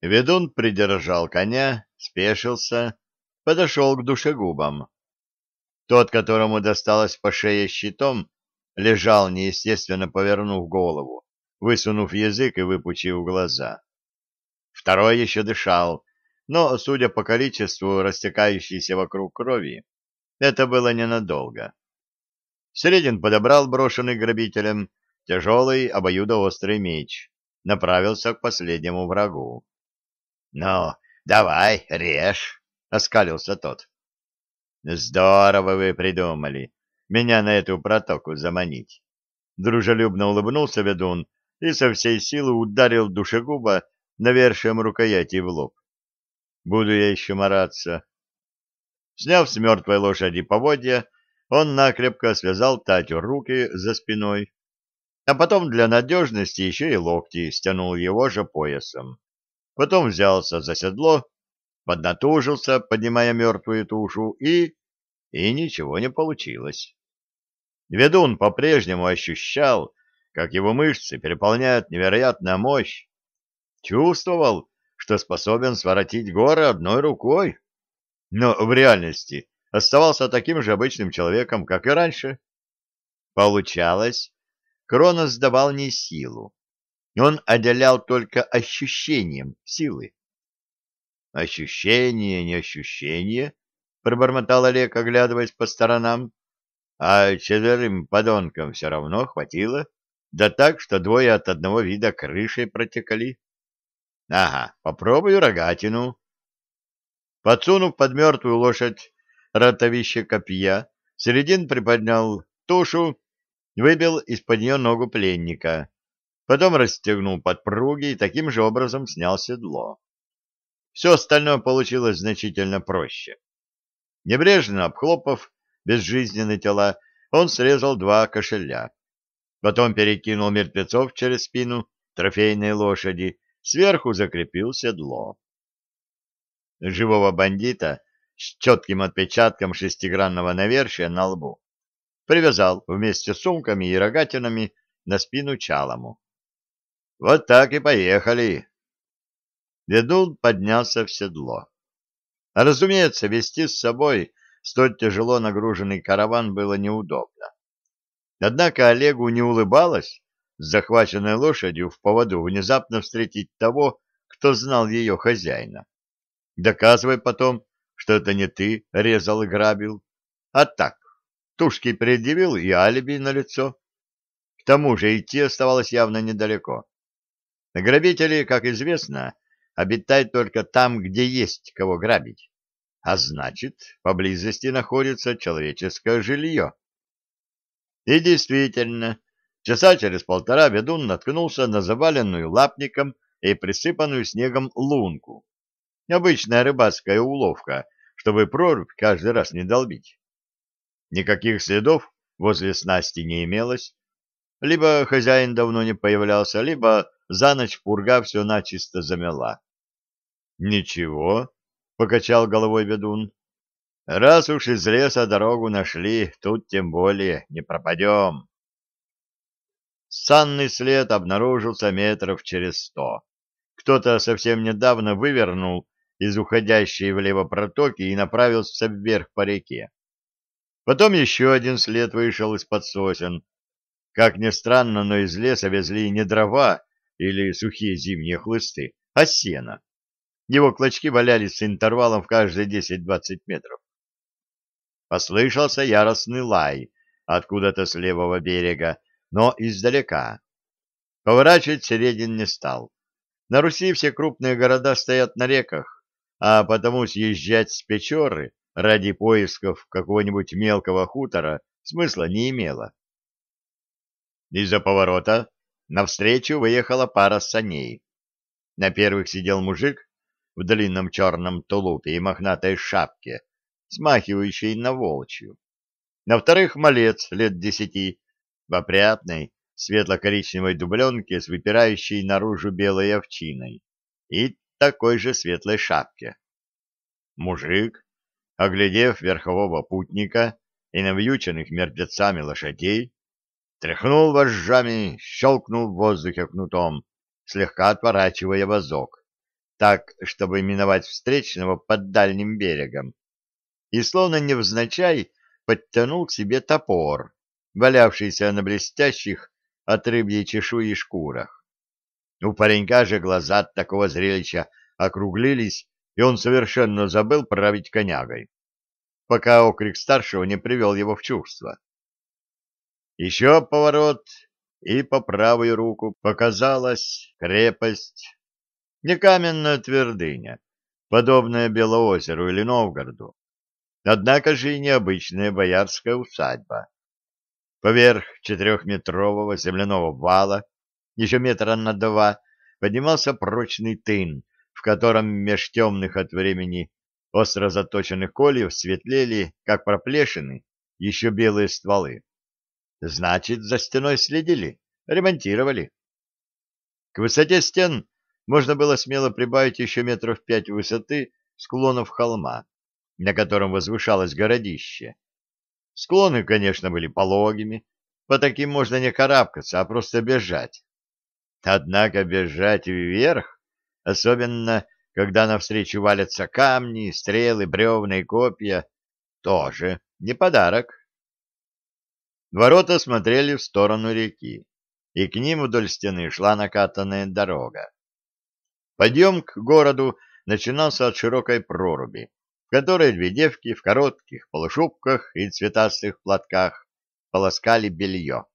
Ведун придержал коня, спешился, подошел к душегубам. Тот, которому досталось по шее щитом, лежал неестественно повернув голову, высунув язык и выпучив глаза. Второй еще дышал, но, судя по количеству растекающейся вокруг крови, это было ненадолго. Средин подобрал брошенный грабителем тяжелый обоюдоострый меч, направился к последнему врагу. — Ну, давай, режь! — оскалился тот. — Здорово вы придумали меня на эту протоку заманить. Дружелюбно улыбнулся ведун и со всей силы ударил душегуба навершием рукояти в лоб. Буду я еще мараться. Сняв с мертвой лошади поводья, он накрепко связал Татю руки за спиной, а потом для надежности еще и локти стянул его же поясом. Потом взялся за седло, поднатужился, поднимая мертвую тушу, и... и ничего не получилось. Ведун по-прежнему ощущал, как его мышцы переполняют невероятная мощь, чувствовал, что способен своротить горы одной рукой, но в реальности оставался таким же обычным человеком, как и раньше. Получалось, Кронос давал не силу, он отделял только ощущением силы. «Ощущение, не ощущение», — пробормотал Олег, оглядываясь по сторонам, «а четверым подонкам все равно хватило, да так, что двое от одного вида крышей протекали». «Ага, попробую рогатину». Подсунув под мертвую лошадь ротовище копья, Середин приподнял тушу, выбил из-под нее ногу пленника, потом расстегнул подпруги и таким же образом снял седло. Все остальное получилось значительно проще. Небрежно обхлопав безжизненные тела, он срезал два кошеля. Потом перекинул мертвецов через спину трофейной лошади, сверху закрепил седло. Живого бандита с четким отпечатком шестигранного навершия на лбу привязал вместе с сумками и рогатинами на спину Чалому. Вот так и поехали. Ведун поднялся в седло. разумеется, вести с собой столь тяжело нагруженный караван было неудобно. Однако Олегу не улыбалось с захваченной лошадью в поводу внезапно встретить того, кто знал ее хозяина. Доказывай потом, что это не ты резал и грабил, а так, тушки предъявил и алиби на лицо. К тому же идти оставалось явно недалеко. Грабители, как известно, обитают только там, где есть кого грабить, а значит, поблизости находится человеческое жилье. И действительно, часа через полтора ведун наткнулся на заваленную лапником и присыпанную снегом лунку. Обычная рыбацкая уловка, чтобы прорубь каждый раз не долбить. Никаких следов возле снасти не имелось. Либо хозяин давно не появлялся, либо за ночь пурга все начисто замела. — Ничего, — покачал головой ведун. — Раз уж из леса дорогу нашли, тут тем более не пропадем. Санный след обнаружился метров через сто. Кто-то совсем недавно вывернул из уходящей влево протоки и направился вверх по реке. Потом еще один след вышел из-под сосен. Как ни странно, но из леса везли не дрова или сухие зимние хлысты, а сено. Его клочки валялись с интервалом в каждые 10-20 метров. Послышался яростный лай откуда-то с левого берега, но издалека. Поворачивать Середин не стал. На Руси все крупные города стоят на реках, а потому съезжать с Печоры ради поисков какого-нибудь мелкого хутора смысла не имело. Из-за поворота навстречу выехала пара саней. На первых сидел мужик в длинном черном тулупе и мохнатой шапке, смахивающей на волчью. На вторых малец лет десяти, в опрятной, светло-коричневой дубленке с выпирающей наружу белой овчиной и такой же светлой шапке. Мужик, оглядев верхового путника и навьюченных мертвецами лошадей, тряхнул вожжами, щелкнул в воздухе кнутом, слегка отворачивая вазок, так, чтобы миновать встречного под дальним берегом, и словно невзначай подтянул к себе топор, валявшийся на блестящих от рыбьей чешуи шкурах. У паренька же глаза от такого зрелища округлились, и он совершенно забыл править конягой, пока окрик старшего не привел его в чувство. Еще поворот, и по правую руку показалась крепость, не каменная твердыня, подобная Белоозеру или Новгороду, однако же и необычная боярская усадьба. Поверх четырехметрового земляного вала, еще метра на два, поднимался прочный тын, в котором меж темных от времени остро заточенных кольев светлели, как проплешины, еще белые стволы. Значит, за стеной следили, ремонтировали. К высоте стен можно было смело прибавить еще метров пять высоты склонов холма, на котором возвышалось городище. Склоны, конечно, были пологими, по таким можно не карабкаться, а просто бежать. Однако бежать вверх, особенно когда навстречу валятся камни, стрелы, бревна и копья, тоже не подарок. Ворота смотрели в сторону реки, и к ним вдоль стены шла накатанная дорога. Подъем к городу начинался от широкой проруби, в которой две девки в коротких полушубках и цветастых платках полоскали белье.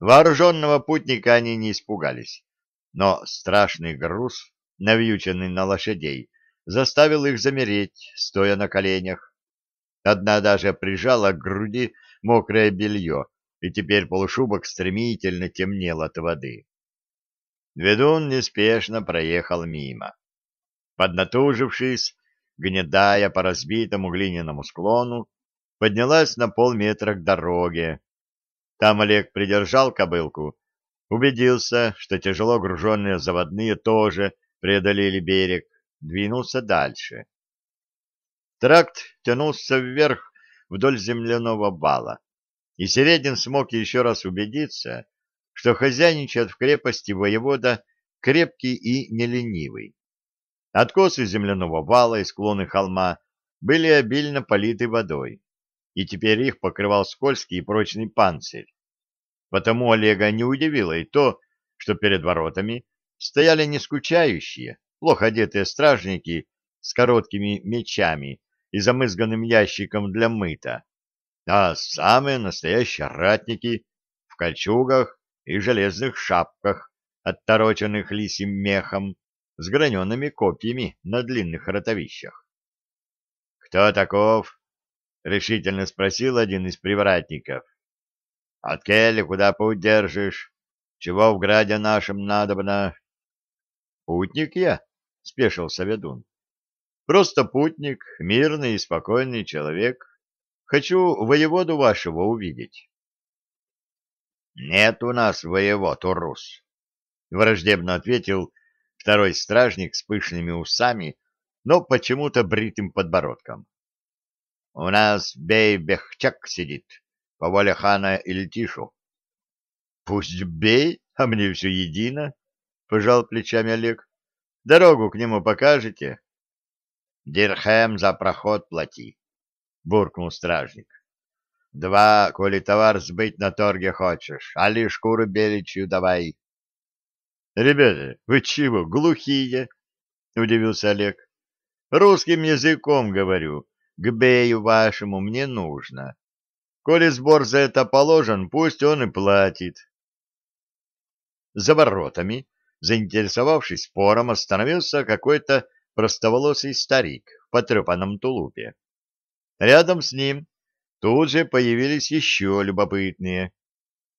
Вооруженного путника они не испугались, но страшный груз, навьюченный на лошадей, заставил их замереть, стоя на коленях. Одна даже прижала к груди мокрое белье, и теперь полушубок стремительно темнел от воды. Ведун неспешно проехал мимо. Поднатужившись, гнедая по разбитому глиняному склону, поднялась на полметра к дороге. Там Олег придержал кобылку, убедился, что тяжело груженные заводные тоже преодолели берег, двинулся дальше. Тракт тянулся вверх вдоль земляного бала, и Середин смог еще раз убедиться, что хозяйничает в крепости воевода крепкий и неленивый. Откосы земляного вала и склоны холма были обильно политы водой, и теперь их покрывал скользкий и прочный панцирь. Потому Олега не удивило и то, что перед воротами стояли нескучающие, плохо одетые стражники с короткими мечами и замызганным ящиком для мыта, а самые настоящие ратники в кольчугах и железных шапках, оттороченных лисим мехом, с граненными копьями на длинных ротовищах. — Кто таков? — решительно спросил один из привратников. — От Келли куда путь держишь? Чего в граде нашем надобно? — Путник я, — спешился ведун. — Просто путник, мирный и спокойный человек. Хочу воеводу вашего увидеть. — Нет у нас воевод, урус, — враждебно ответил второй стражник с пышными усами, но почему-то бритым подбородком. — У нас бей-бехчак сидит, по воле хана Ильтишу. — Пусть бей, а мне все едино, — пожал плечами Олег. — Дорогу к нему покажете? — Дирхем за проход плати, — буркнул стражник. — Два, коли товар сбыть на торге хочешь, али шкуру беличью давай. Ребята, вы чего, глухие? Удивился Олег. Русским языком говорю. К бею вашему мне нужно. Коли сбор за это положен, пусть он и платит. За воротами, заинтересовавшись спором, остановился какой-то простоволосый старик в потрепанном тулупе. Рядом с ним тут же появились еще любопытные.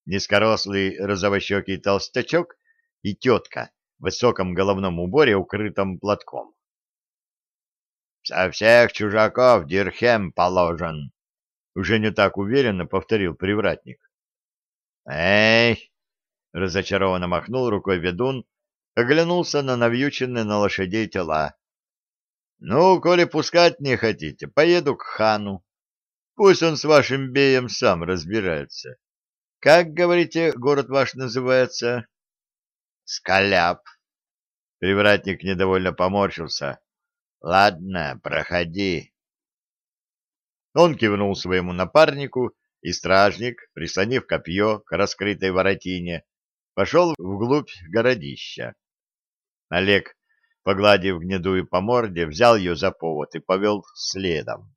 Низкорослый розовощекий толстячок и тетка в высоком головном уборе, укрытом платком. — Со всех чужаков дирхем положен, — уже не так уверенно повторил привратник. — Эй! — разочарованно махнул рукой ведун, оглянулся на навьюченные на лошадей тела. — Ну, коли пускать не хотите, поеду к хану. Пусть он с вашим беем сам разбирается. Как, говорите, город ваш называется? — Скаляп. Привратник недовольно поморщился. Ладно, проходи. Он кивнул своему напарнику, и стражник, прислонив копье к раскрытой воротине, пошел вглубь городища. Олег, погладив гнедую по морде, взял ее за повод и повел следом.